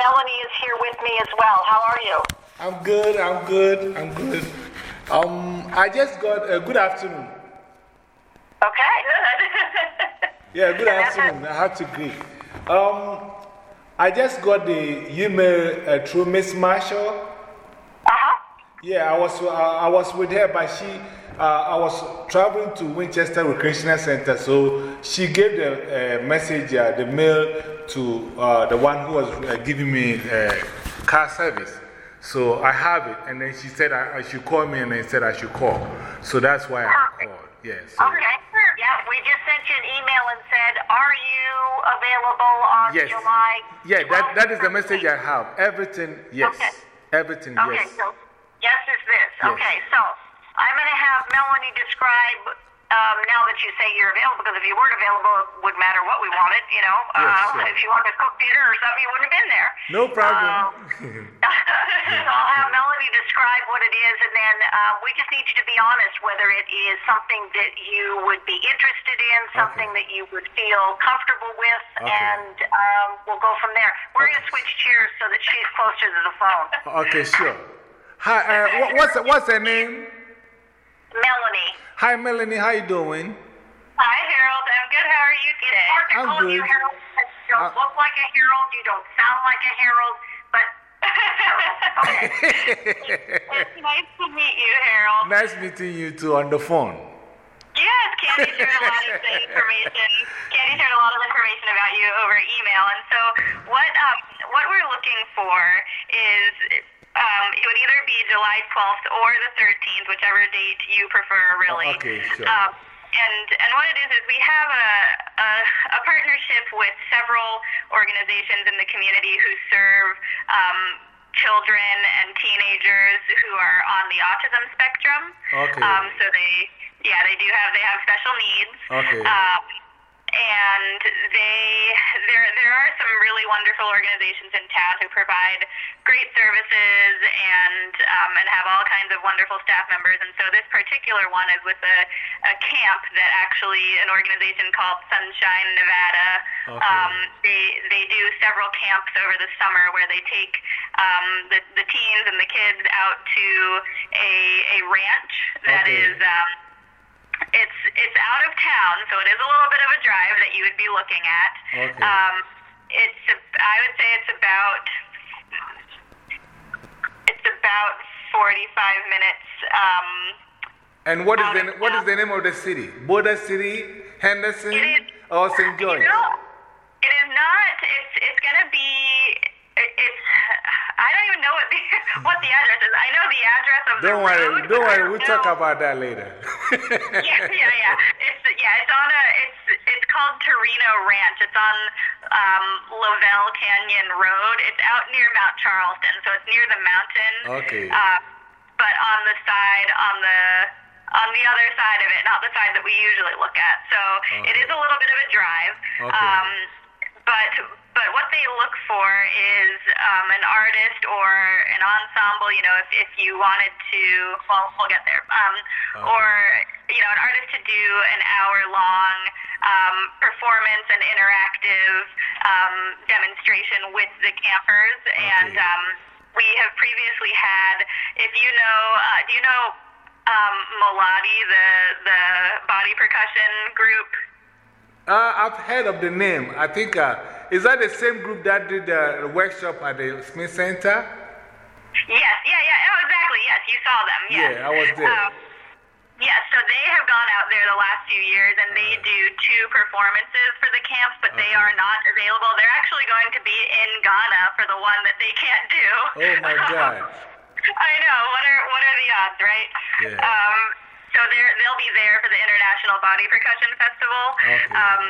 Melanie is here with me as well. How are you? I'm good, I'm good, I'm good. Um, I just got a good afternoon. Okay, good. Yeah, good afternoon. I have to greet. Um, I just got the email uh, through Miss Marshall. Uh huh. Yeah, I was, uh, I was with her, but she, uh, I was traveling to Winchester Recreational Center, so she gave the uh, message, uh, the mail to uh, the one who was uh, giving me uh, car service. So I have it, and then she said I, I should call me, and I said I should call. So that's why I called. Yeah, so. Okay. Yeah, we just sent you an email and said, Are you available on Yes. July? Yeah, that, that is the message I have. Everything, yes. Okay. Everything, Okay, yes. so yes is this. Yes. Okay, so I'm going to have Melanie describe um, now that you say you're available, because if you weren't available, it wouldn't matter what we wanted, you know. Yes, uh, sure. If you wanted to cook dinner or something, you wouldn't have been there. No problem. Um, I'll have Melanie describe what it is, and then um, we just need you to be honest whether it is something that you would be interested in, something Okay. that you would feel comfortable with, Okay. and um, we'll go from there. We're going to switch chairs so that she's closer to the phone. okay, sure. Hi, uh, what's, what's her name? Melanie. Hi, Melanie, how you doing? Hi, Harold. I'm good. How are you today? It's hard to I'm call you good. Harold. You don't Uh, look like a Harold. You don't sound like a Harold. But it's nice to meet you, Harold. nice meeting you too on the phone. Candy shared a lot of information. Candy shared a lot of information about you over email, and so what um, what we're looking for is um, it would either be July 12th or the 13th, whichever date you prefer, really. Oh, okay, sure. Um, and and what it is is we have a, a a partnership with several organizations in the community who serve. Um, children and teenagers who are on the autism spectrum. Okay. Um, so they, yeah, they do have they have special needs. Okay. Um, and they there there are some really wonderful organizations in town who provide great services and um, and have all kinds of wonderful staff members. And so this particular one is with a, a camp that actually an organization called Sunshine Nevada. Okay. Um, they they do several camps over the summer where they take um, the the teens and the kids out to a a ranch that Okay. is. Um, it's it's out of town, so it is a little bit of a drive that you would be looking at. Okay. Um, it's a- I would say it's about it's about forty five minutes. Um, And what is, the, of what is town. the name of the city? Boulder City, Henderson, is- or St. George? You know, it is not. It's it's gonna be. it- It's. I don't even know what the what the address is. I know the address of the Don't worry, road. don't but I worry, we'll talk about that later. yeah, yeah, yeah. It's yeah, it's on a it's it's called Torino Ranch. It's on um, Lovell Canyon Road. It's out near Mount Charleston, so it's near the mountain. Okay. Uh, but on the side on the on the other side of it, not the side that we usually look at. So it Okay. is a little bit of a drive. Okay. Um, but what they look for is um, an artist or an ensemble. You know, if if you wanted to, well, we'll get there. Um, Okay. Or you know, an artist to do an hour-long um, performance and interactive um, demonstration with the campers. And um, we have previously had, if you know, uh, do you know um, Molodi, the the body percussion group? Uh, I've heard of the name. I think, uh, is that the same group that did the workshop at the Smith Center? Yes, yeah, yeah. Oh, exactly. Yes, you saw them. Yes. Yeah, I was there. Um, yeah, so they have gone out there the last few years and they do two performances for the camps, but they are not available. They're actually going to be in Ghana for the one that they can't do. Oh my God. I know. What are what are the odds, right? Yeah. Um, so they'll be there for the International Body Percussion Festival. Okay. Um,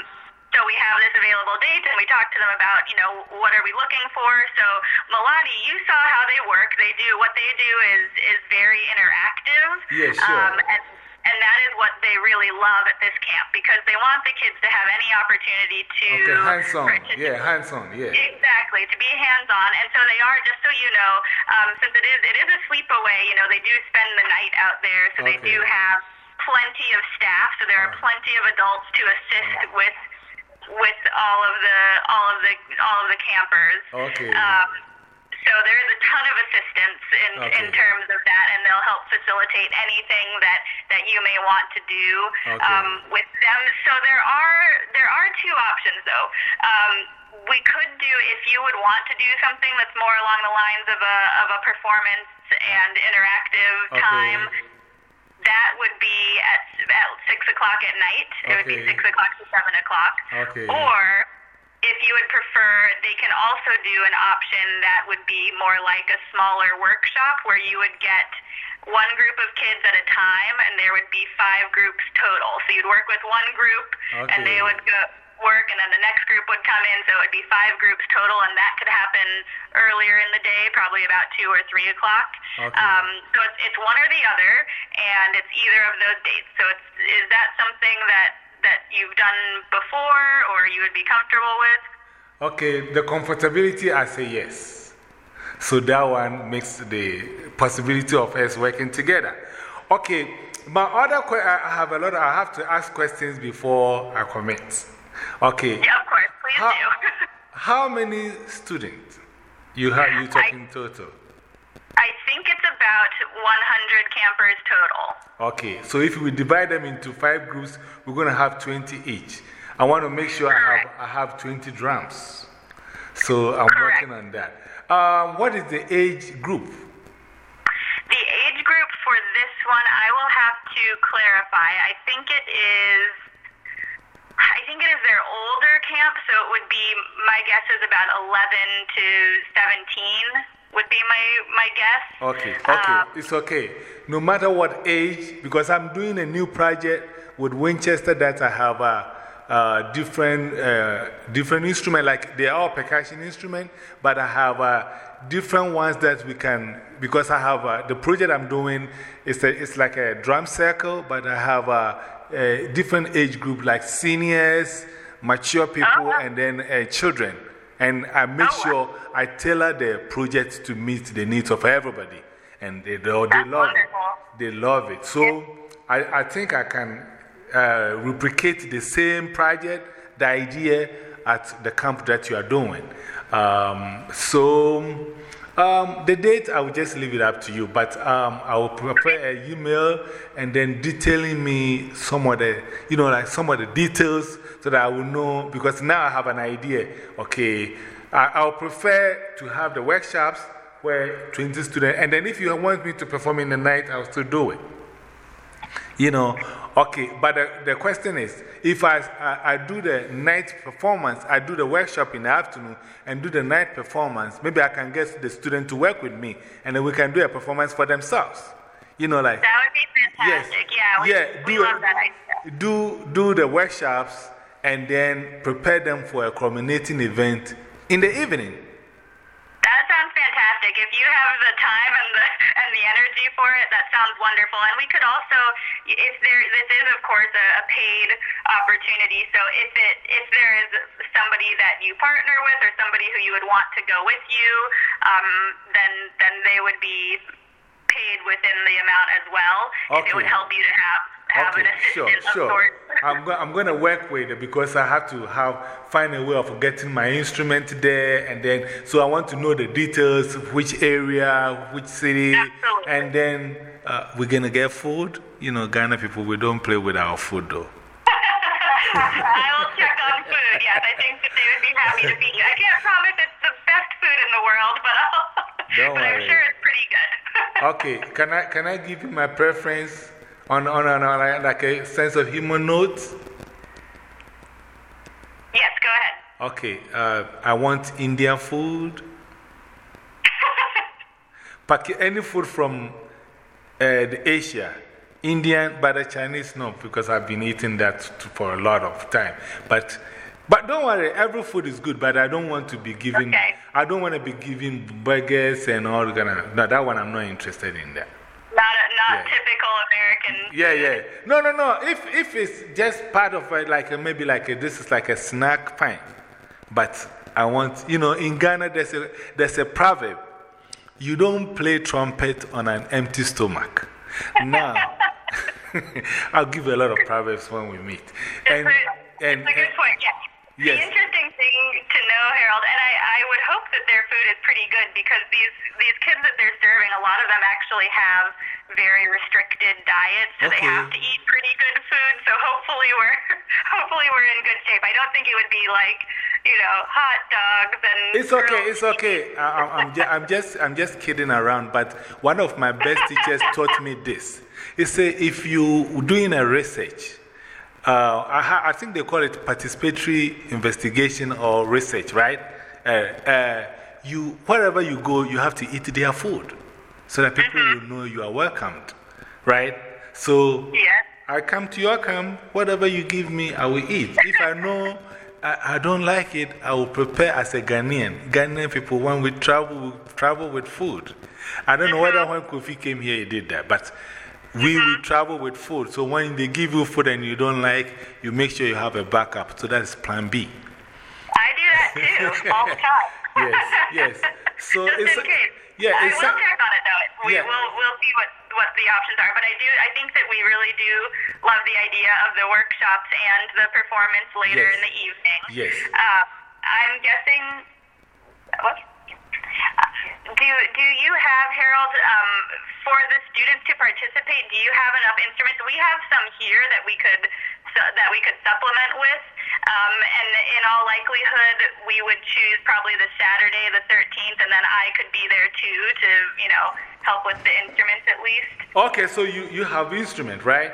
so we have this available date, and we talk to them about, you know, what are we looking for. So Molodi, you saw how they work. They do what they do is is very interactive. Yeah, sure. Um, and and that is what they really love at this camp because they want the kids to have any opportunity to Okay, hands on. Yeah, hands on. Yeah. Exactly, to be hands-on, and so they are. Just so you know, um, since it is it is a sleepaway, you know, they do spend the night out there, so they do have plenty of staff. So there are Uh. plenty of adults to assist with with all of the all of the all of the campers. Okay. Um, so there's a ton of assistance in Okay. in terms of that, and they'll help facilitate anything that that you may want to do Okay. um, with them. So there are there are two options though. Um, we could do if you would want to do something that's more along the lines of a of a performance and interactive Okay. time. That would be at, at six o'clock at night. It would be six o'clock to seven o'clock. Okay. Or if you would prefer, they can also do an option that would be more like a smaller workshop where you would get one group of kids at a time and there would be five groups total. So you'd work with one group and they would go work and then the next group would come in so it would be five groups total and that could happen earlier in the day probably about two or three o'clock Okay. um, so it's, it's one or the other and it's either of those dates so it's is that something that that you've done before or you would be comfortable with Okay, the comfortability, I say yes. So that one makes the possibility of us working together. Okay, my other que I I have a lot, I have to ask questions before I commit. Okay, yeah of course please how, do how many students you have you talking total? i think it's about 100 campers total Okay, so if we divide them into five groups, we're going to have 20 each. I want to make sure I have, I have 20 drums. So I'm Correct. working on that. Um, what is the age group? The age group for this one, I will have to clarify. I think it is. I think it is their older camp, so it would be. My guess is about 11 to 17 would be my my guess. Okay, okay, Um, it's okay. No matter what age, because I'm doing a new project with Winchester that I have a. Uh, different, uh, different instrument, like they are all percussion instrument, but I have uh, different ones that we can, because I have uh, the project I'm doing, it's, a, it's like a drum circle, but I have a different age group like seniors, mature people, and then uh, children. And I make sure I tailor the project to meet the needs of everybody. And they, they, love it. They love it. So I, I think I can uh, replicate the same project, the idea at the camp that you are doing. Um, so um, the date, I will just leave it up to you. But um, I will prepare an email and then detailing me some of the, you know, like some of the details so that I will know. Because now I have an idea. Okay, I, I'll prefer to have the workshops where 20 students, and then if you want me to perform in the night, I'll still do it. You know, okay, but the, the question is if I, I, I do the night performance, I do the workshop in the afternoon and do the night performance, maybe I can get the student to work with me and then we can do a performance for themselves. You know, like, That would be yes, fantastic. Yeah, we, yeah, we do, love that idea. do, do the workshops and then prepare them for a culminating event in the evening. Fantastic. If you have the time and the and the energy for it, that sounds wonderful. And we could also, if there, this is of course a, a paid opportunity. So if it if there is somebody that you partner with or somebody who you would want to go with you, um, then then they would be paid within the amount as well. If it would help you to have have Okay, an assistant sure, sure. I'm, go I'm going to work with it because I have to have, find a way of getting my instrument there. And then, so I want to know the details, of which area, which city. Absolutely. And then uh, we're going to get food. You know, Ghana people, we don't play with our food though. I will check on food. Yes, I think that they would be happy to be you. I can't promise it's the best food in the world, but, I'll, Don't but I'm sure it's pretty good. Okay, can I, can I give you my preference on, on, on, on a- like a sense of human notes? yes, go ahead. Okay, uh, I want Indian food. Paki any food from uh, the Asia. Indian, but the Chinese, no, because I've been eating that for a lot of time. But, but don't worry, every food is good, but I don't want to be giving, Okay. I don't want to be giving burgers and all of, no, that one I'm not interested in that. Not, Yeah. typical American. Yeah, yeah. No, no, no. If, if it's just part of it, like uh, maybe like a, this is like a snack, fine. But I want, you know, in Ghana, there's a, there's a proverb you don't play trumpet on an empty stomach. Now, I'll give you a lot of proverbs when we meet. And, It's a, and, a good point, Yes. The interesting know, Harold, and I, I would hope that their food is pretty good because these these kids that they're serving, a lot of them actually have very restricted diets, so they have to eat pretty good food. So hopefully we're hopefully we're in good shape. I don't think it would be like you know hot dogs and. It's okay, it's okay. I, I'm, ju- I'm, just, I'm just kidding around, but one of my best teachers taught me this. He said, if you doing a research, uh, I, I think they call it participatory investigation or research, right? Uh, uh, you, wherever you go, you have to eat their food so that people will know you are welcomed, right? So Yeah. I come to your camp, whatever you give me, I will eat. If I know I, I don't like it, I will prepare as a Ghanaian. Ghanaian people, when we travel, we travel with food. I don't know whether when Kofi came here, he did that, but we will travel with food. So when they give you food and you don't like, you make sure you have a backup. So that's plan B. I do that too all the time. Yes, yes. So Just it's, in case. yeah, I it's, will check on it though. We yeah. will we'll see what what the options are. But I do I think that we really do love the idea of the workshops and the performance later Yes. in the evening. Yes. Uh, I'm guessing. What? Uh, Do do you have Harold um, for the students to participate? Do you have enough instruments? We have some here that we could so, that we could supplement with, um, and in all likelihood, we would choose probably the Saturday, the 13th, and then I could be there too to you know help with the instruments at least. okay, so you, you have instrument, right?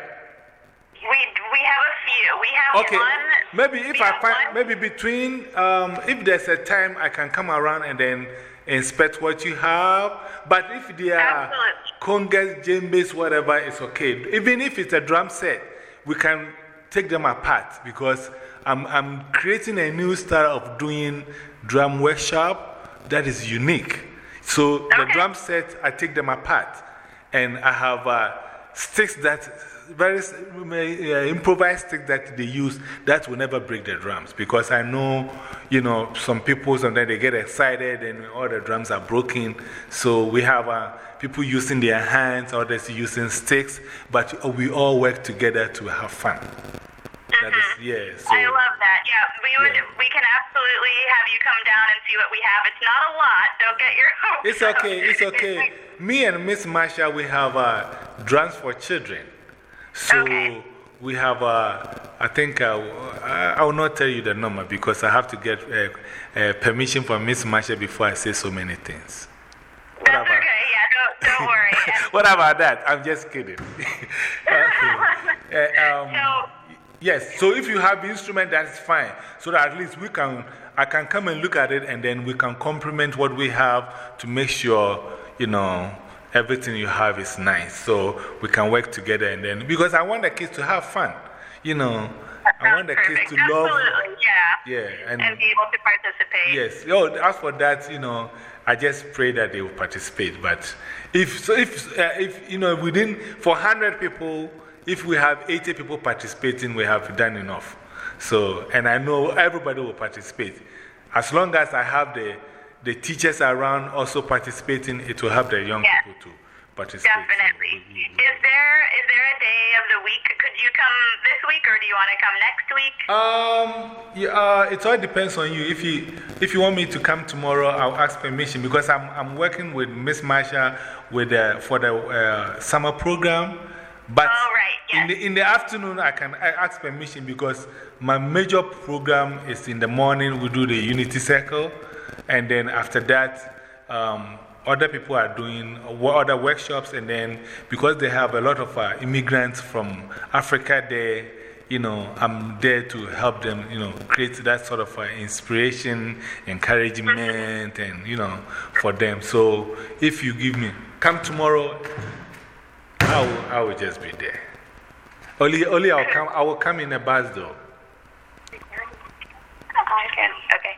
We we have a few. We have Okay, one. maybe if I find, one- maybe between, um, if there's a time I can come around and then inspect what you have. But if they are congas, djembes, whatever, it's okay. Even if it's a drum set, we can take them apart because I'm, I'm creating a new style of doing drum workshop that is unique. So the drum set, I take them apart and I have uh, sticks that very uh, improvised sticks that they use that will never break the drums because I know, you know, some people sometimes they get excited and all the drums are broken. So we have uh, people using their hands, others using sticks, but we all work together to have fun. That is, yeah. So, I love that. Yeah, we would. Yeah. We can absolutely have you come down and see what we have. It's not a lot. Don't get your hopes It's okay, it's okay. Me and Miss Marsha, we have uh, drums for children. So Okay. we have, uh, I think, uh, I, will not tell you the number because I have to get uh, uh, permission from Miss Marsha before I say so many things. That's about- okay. Yeah, don't don't worry. What about that? I'm just kidding. okay. Uh, um, So- yes, so if you have the instrument, that's fine. So that at least we can, I can come and look at it and then we can complement what we have to make sure, you know, everything you have is nice. So we can work together and then, because I want the kids to have fun, you know. I want the kids to love. Yeah. Yeah, and, And be able to participate. Yes. Oh, as for that, you know, I just pray that they will participate. But if, so if, uh, if you know, within, for 100 people, if we have 80 people participating, we have done enough. So, and I know everybody will participate. As long as I have the, the teachers around also participating, it will help the young people to participate. Definitely. Is there is there a day of the week? Could you come this week, or do you want to come next week? Um, yeah, uh, it all depends on you. If you if you want me to come tomorrow, I'll ask permission because I'm I'm working with Miss Marsha with the, for the uh, summer program. But Oh, right, in, the, in the afternoon, I can I ask permission because my major program is in the morning. We do the Unity Circle, and then after that, um, other people are doing other workshops, and then because they have a lot of uh, immigrants from Africa there, you know, I'm there to help them, you know, create that sort of uh, inspiration, encouragement, and, you know, for them. So if you give me, come tomorrow, I will, I will just be there. Only, only I'll come, I will come in a bus though. Okay. Okay.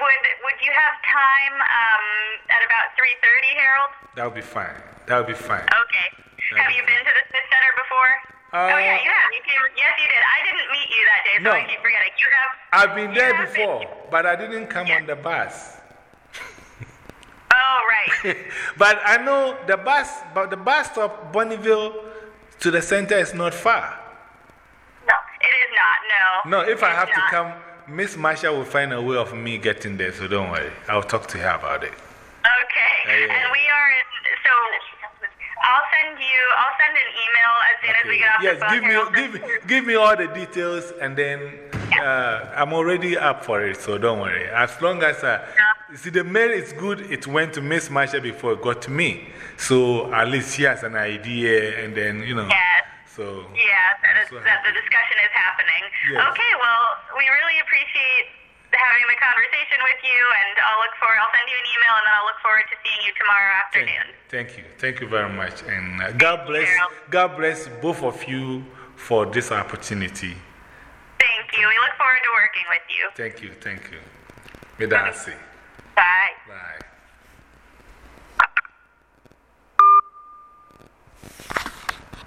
Would Would you have time um, at about three thirty, Harold? That would be fine. That would be fine. Okay. Have you been to the Smith Center before? Uh, oh yeah, you have. You came. Yes, you did. I didn't meet you that day, so No. I keep forgetting. You have. I've been there before, been- but I didn't come on the bus. Oh right. but I know the bus, but the bus stop, Bonneville to the center is not far. no, it is not. No. No, if I have to come Miss Marsha will find a way of me getting there, so don't worry. I'll talk to her about it. Okay. yeah. And we are, so I'll send you, I'll send an email as soon as we get off yes, the phone. give me, give, me- give me all the details, and then uh, I'm already up for it, so don't worry. As long as uh, you see, the mail is good, it went to Miss Marsha before it got to me. So at least she has an idea, and then, you know. Yes. So, Yeah, that, is, So that the discussion is happening. Yes. Okay, well, we really appreciate having the conversation with you, and I'll look forward, I'll send you an email, and then I'll look forward to seeing you tomorrow thank, afternoon. thank you. Thank you very much. And uh, God bless, God bless both of you for this opportunity. Thank you. We look forward to working with you. Thank you, thank you. May that say.